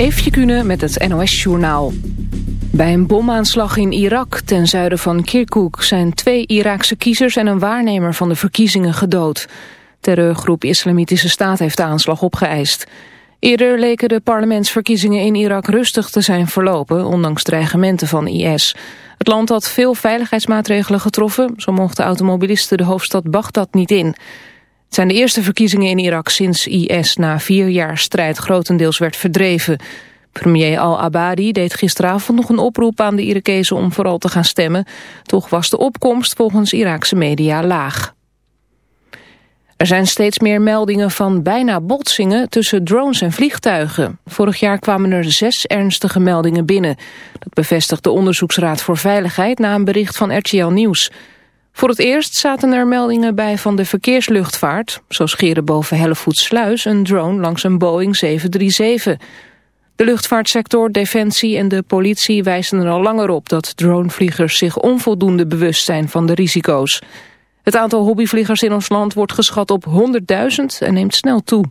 Eefje Kunnen met het NOS-journaal. Bij een bomaanslag in Irak ten zuiden van Kirkuk... zijn twee Iraakse kiezers en een waarnemer van de verkiezingen gedood. Terreurgroep Islamitische Staat heeft de aanslag opgeëist. Eerder leken de parlementsverkiezingen in Irak rustig te zijn verlopen... ondanks dreigementen van IS. Het land had veel veiligheidsmaatregelen getroffen. Zo mochten automobilisten de hoofdstad Bagdad niet in... Het zijn de eerste verkiezingen in Irak sinds IS na vier jaar strijd grotendeels werd verdreven. Premier al-Abadi deed gisteravond nog een oproep aan de Irakezen om vooral te gaan stemmen. Toch was de opkomst volgens Iraakse media laag. Er zijn steeds meer meldingen van bijna botsingen tussen drones en vliegtuigen. Vorig jaar kwamen er zes ernstige meldingen binnen. Dat bevestigt de Onderzoeksraad voor Veiligheid na een bericht van RTL Nieuws. Voor het eerst zaten er meldingen bij van de verkeersluchtvaart. Zo scheren boven Hellevoetsluis een drone langs een Boeing 737. De luchtvaartsector, defensie en de politie wijzen er al langer op... dat dronevliegers zich onvoldoende bewust zijn van de risico's. Het aantal hobbyvliegers in ons land wordt geschat op 100.000 en neemt snel toe.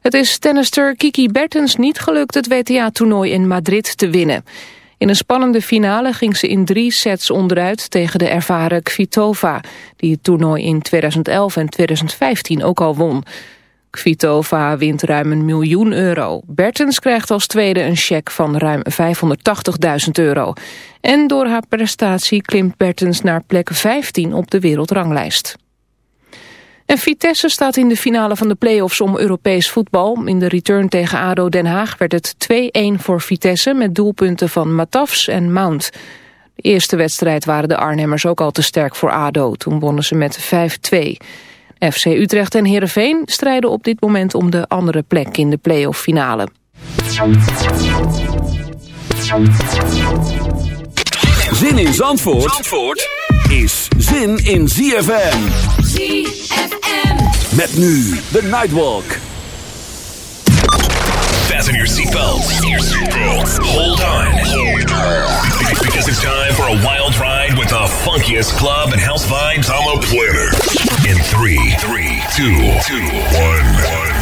Het is tennister Kiki Bertens niet gelukt het WTA-toernooi in Madrid te winnen... In een spannende finale ging ze in drie sets onderuit tegen de ervaren Kvitova, die het toernooi in 2011 en 2015 ook al won. Kvitova wint ruim een miljoen euro. Bertens krijgt als tweede een cheque van ruim 580.000 euro. En door haar prestatie klimt Bertens naar plek 15 op de wereldranglijst. En Vitesse staat in de finale van de play-offs om Europees voetbal. In de return tegen ADO Den Haag werd het 2-1 voor Vitesse... met doelpunten van Matafs en Mount. De eerste wedstrijd waren de Arnhemmers ook al te sterk voor ADO. Toen wonnen ze met 5-2. FC Utrecht en Heerenveen strijden op dit moment om de andere plek in de play-off finale. Zin in Zandvoort, Zandvoort? Is zin in ZFM. ZFM. Met nu de Nightwalk. Fasten your seatbelts. Hold on. Because it's time for a wild ride with the funkiest club and house vibes on the planet. In three, three, two, two, one, one.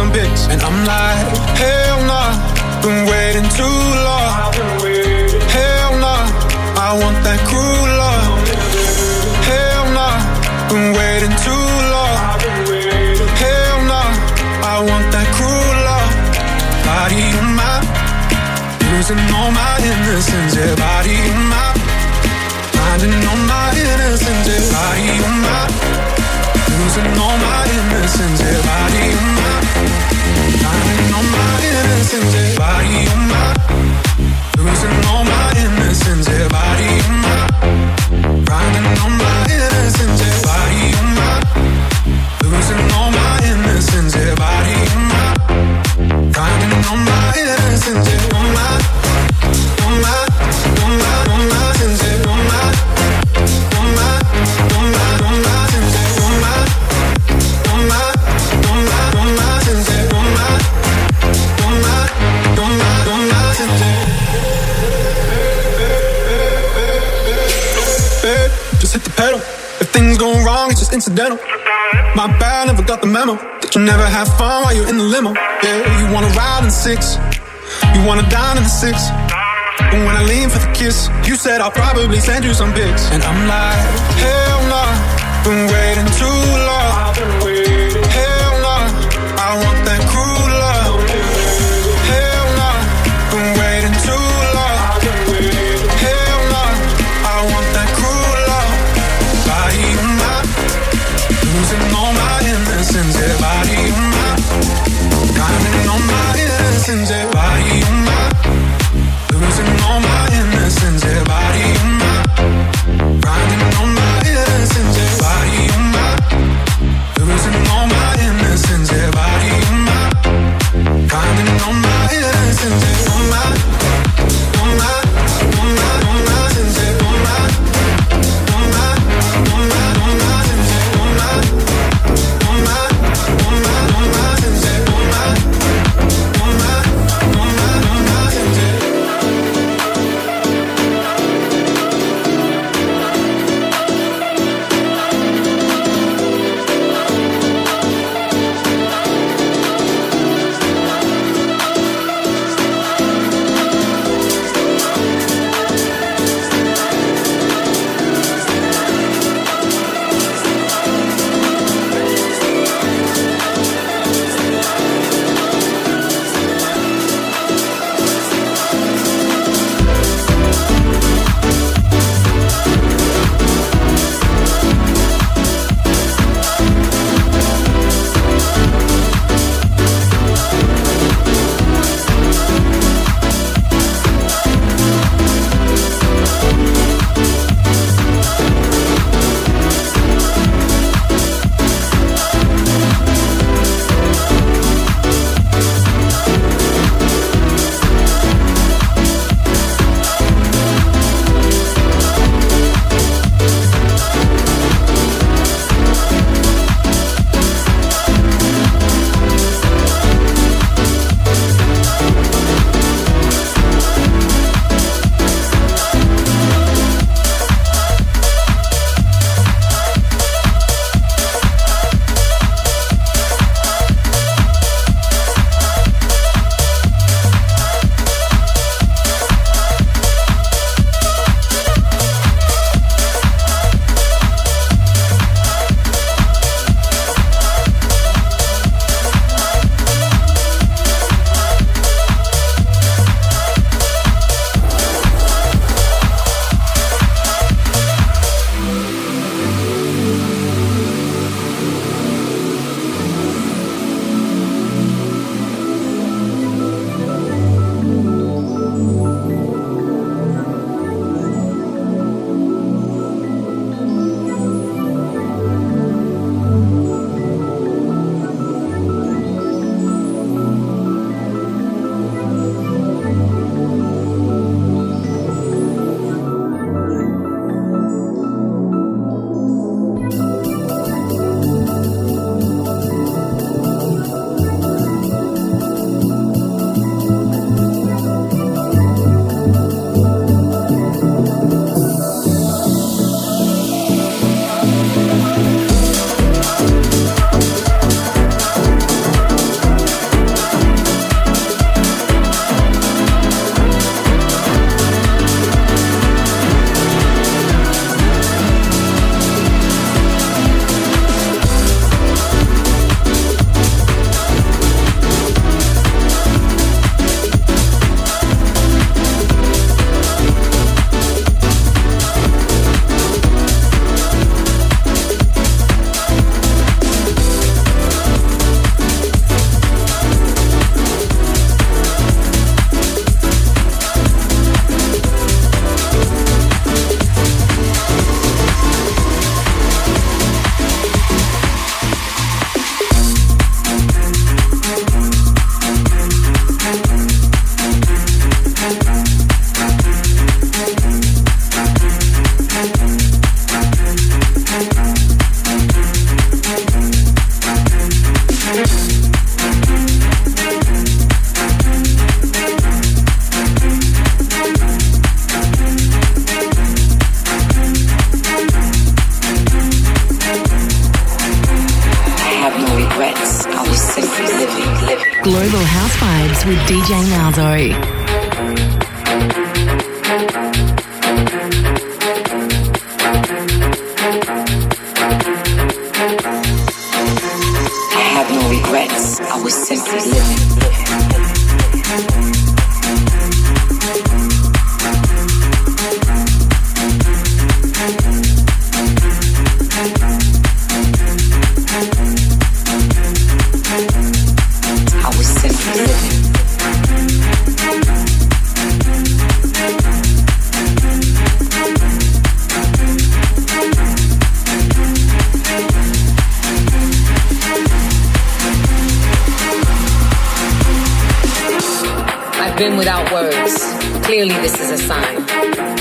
some bits. And I'm like, hell nah, been waiting too long. Hell nah, I want that cruel love. Hell nah, been waiting too long. Hell nah, I want that cruel love. Body on my, losing all my innocence. Yeah, body on my, finding all my innocence. Yeah, body on my. Losing all my innocence, yeah, body on my. All my innocence, yeah, body on incidental. My bad, never got the memo. That you never have fun while you're in the limo. Yeah, you wanna ride in six. You wanna dine in the six. And when I lean for the kiss, you said I'll probably send you some pics. And I'm like, hell nah, been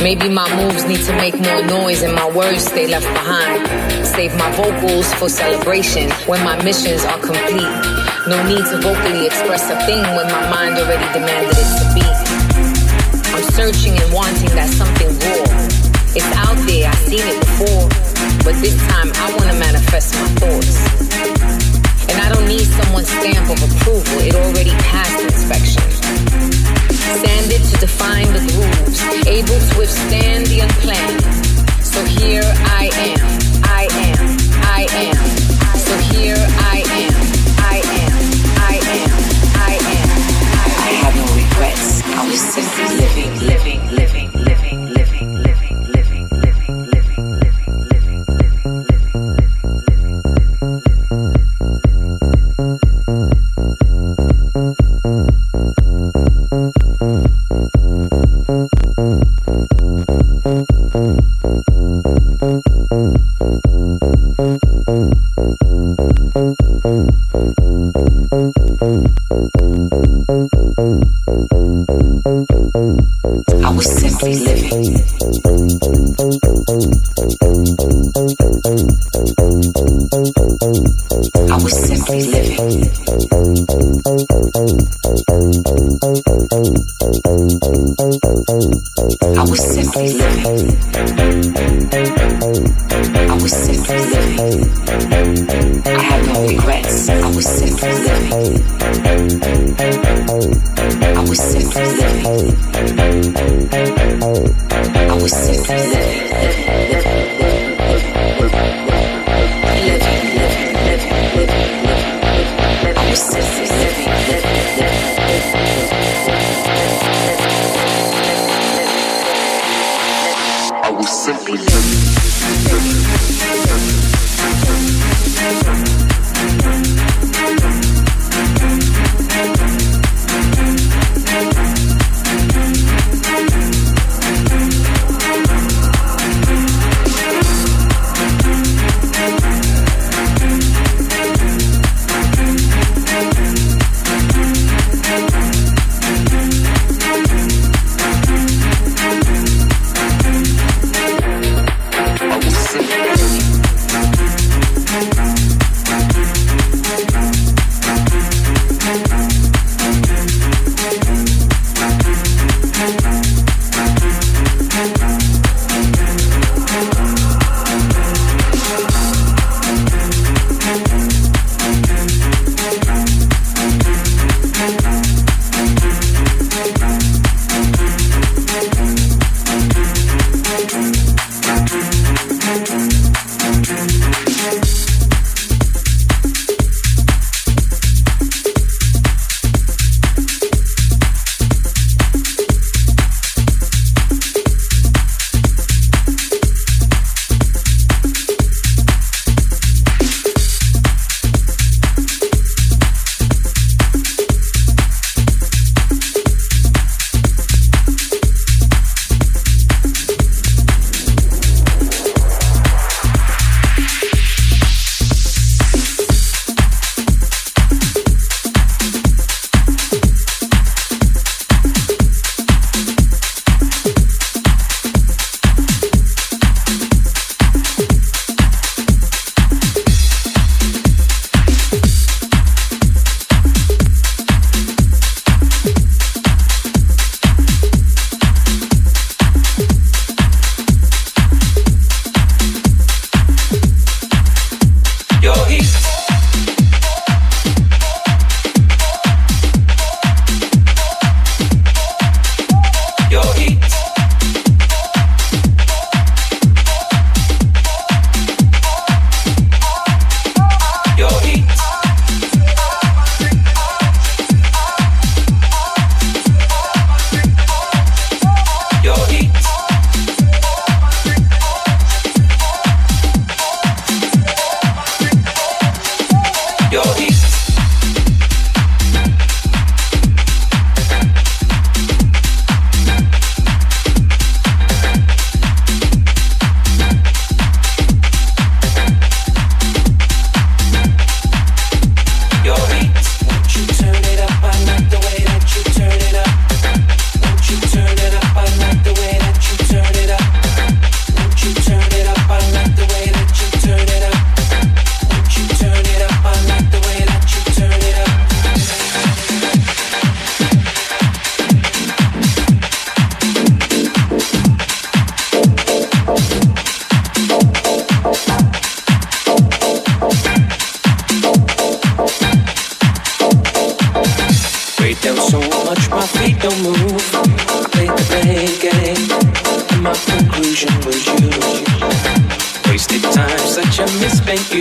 Maybe my moves need to make more noise and my words stay left behind. Save my vocals for celebration when my missions are complete. No need to vocally express a thing when my mind already demanded it to be. I'm searching and wanting that something raw. It's out there, I've seen it before. But this time I wanna manifest my thoughts. And I don't need someone's stamp of approval, it already passed inspection sanded to define the grooves, able to withstand the unplanned. So here I am, I am, I am. So here I am, I am, I am, I am. I have no regrets. I was simply living, living, living,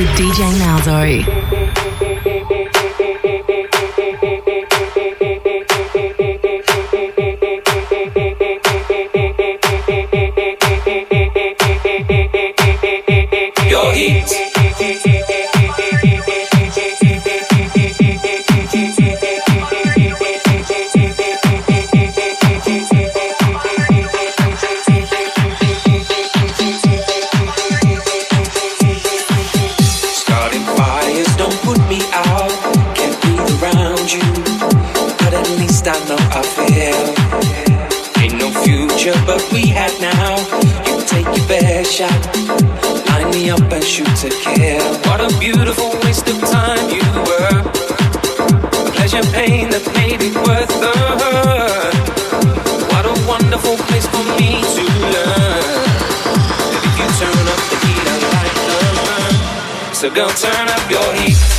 with DJ Malzo. shot. Line me up and shoot to kill. What a beautiful waste of time you were. Pleasure, pain that made it worth the hurt. What a wonderful place for me to learn. If you turn up the heat, I like the burn. So go turn up your heat.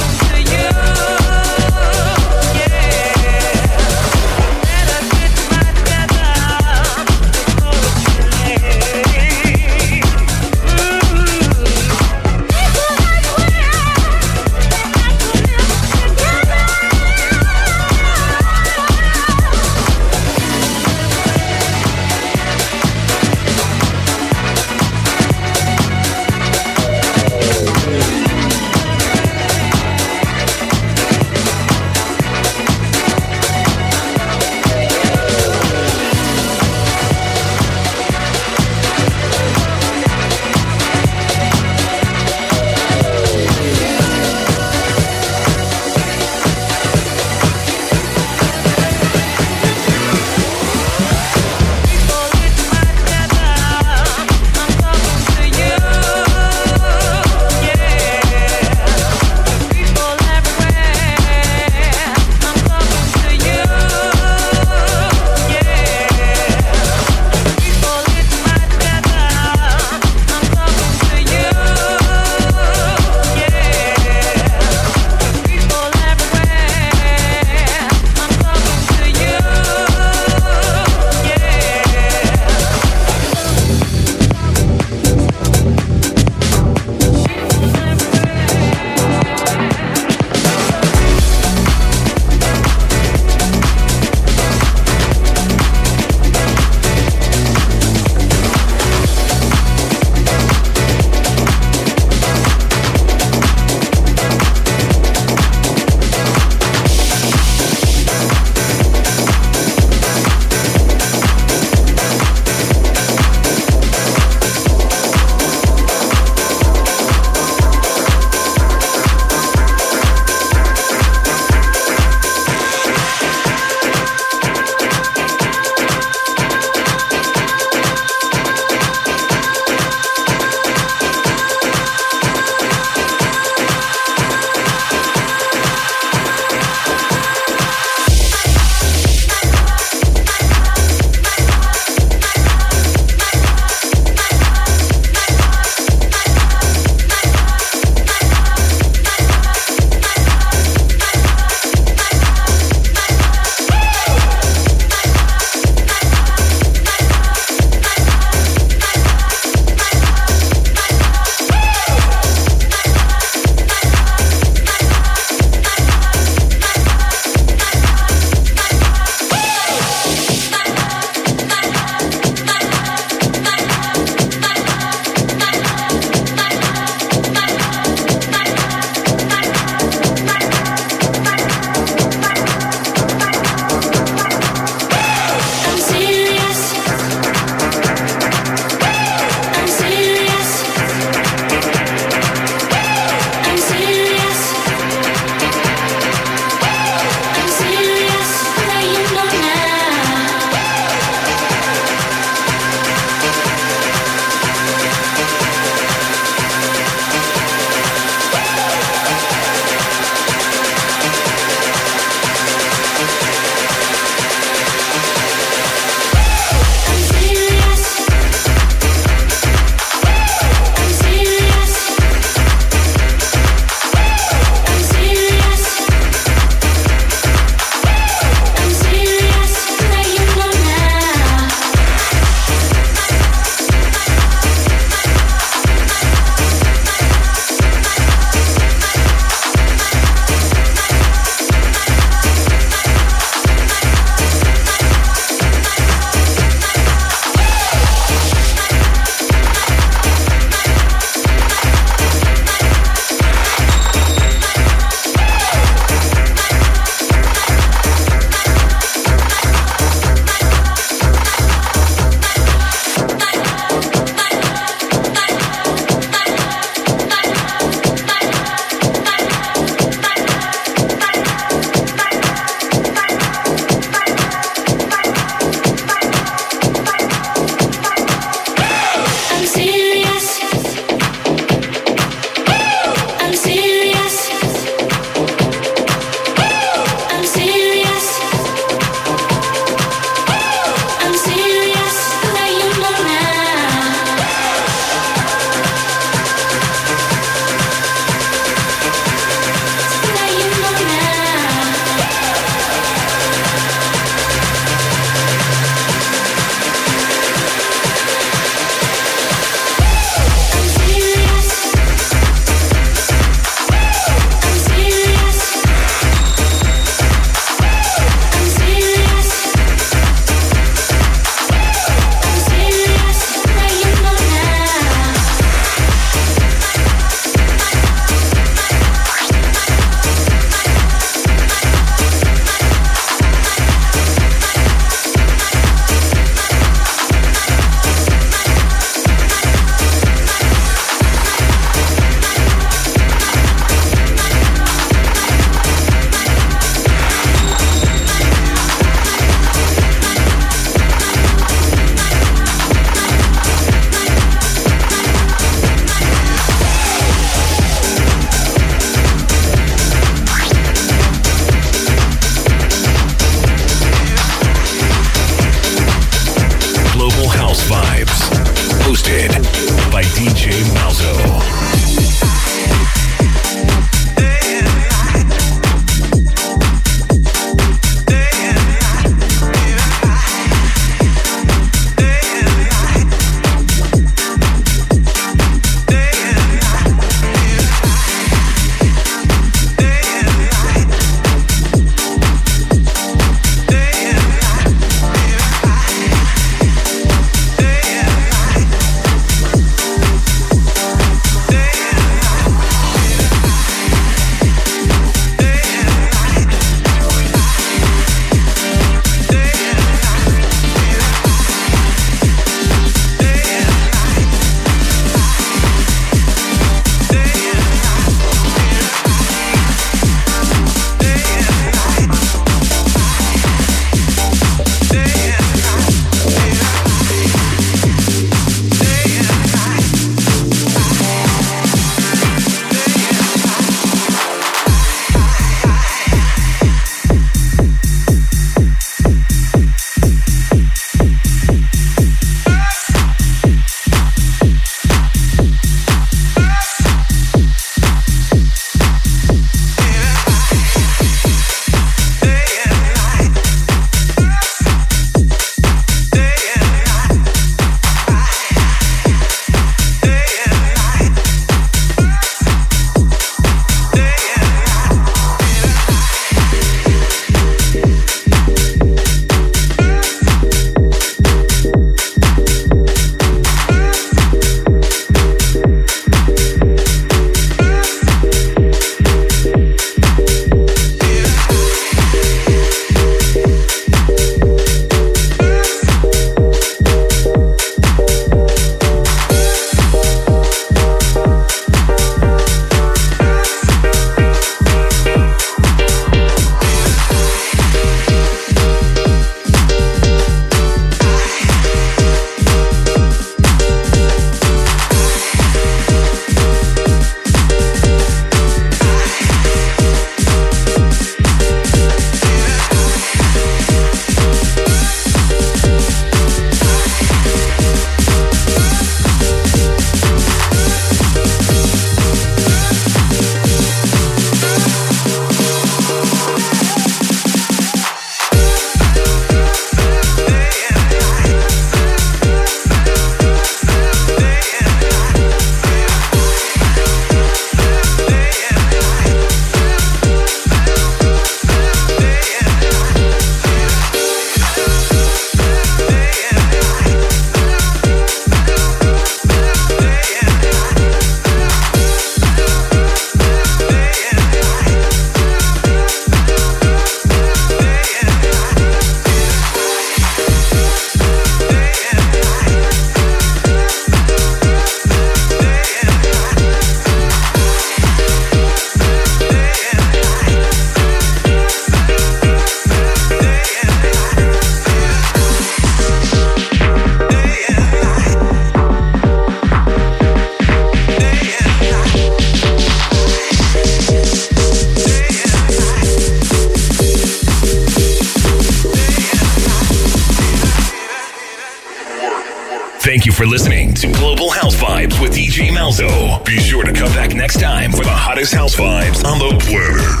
Thank you for listening to Global House Vibes with DJ Malzo. Be sure to come back next time for the hottest house vibes on the planet.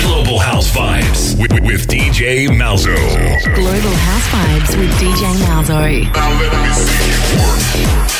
Global House Vibes with, with, with DJ Malzo. Global House Vibes with DJ Malzo. Now let me see you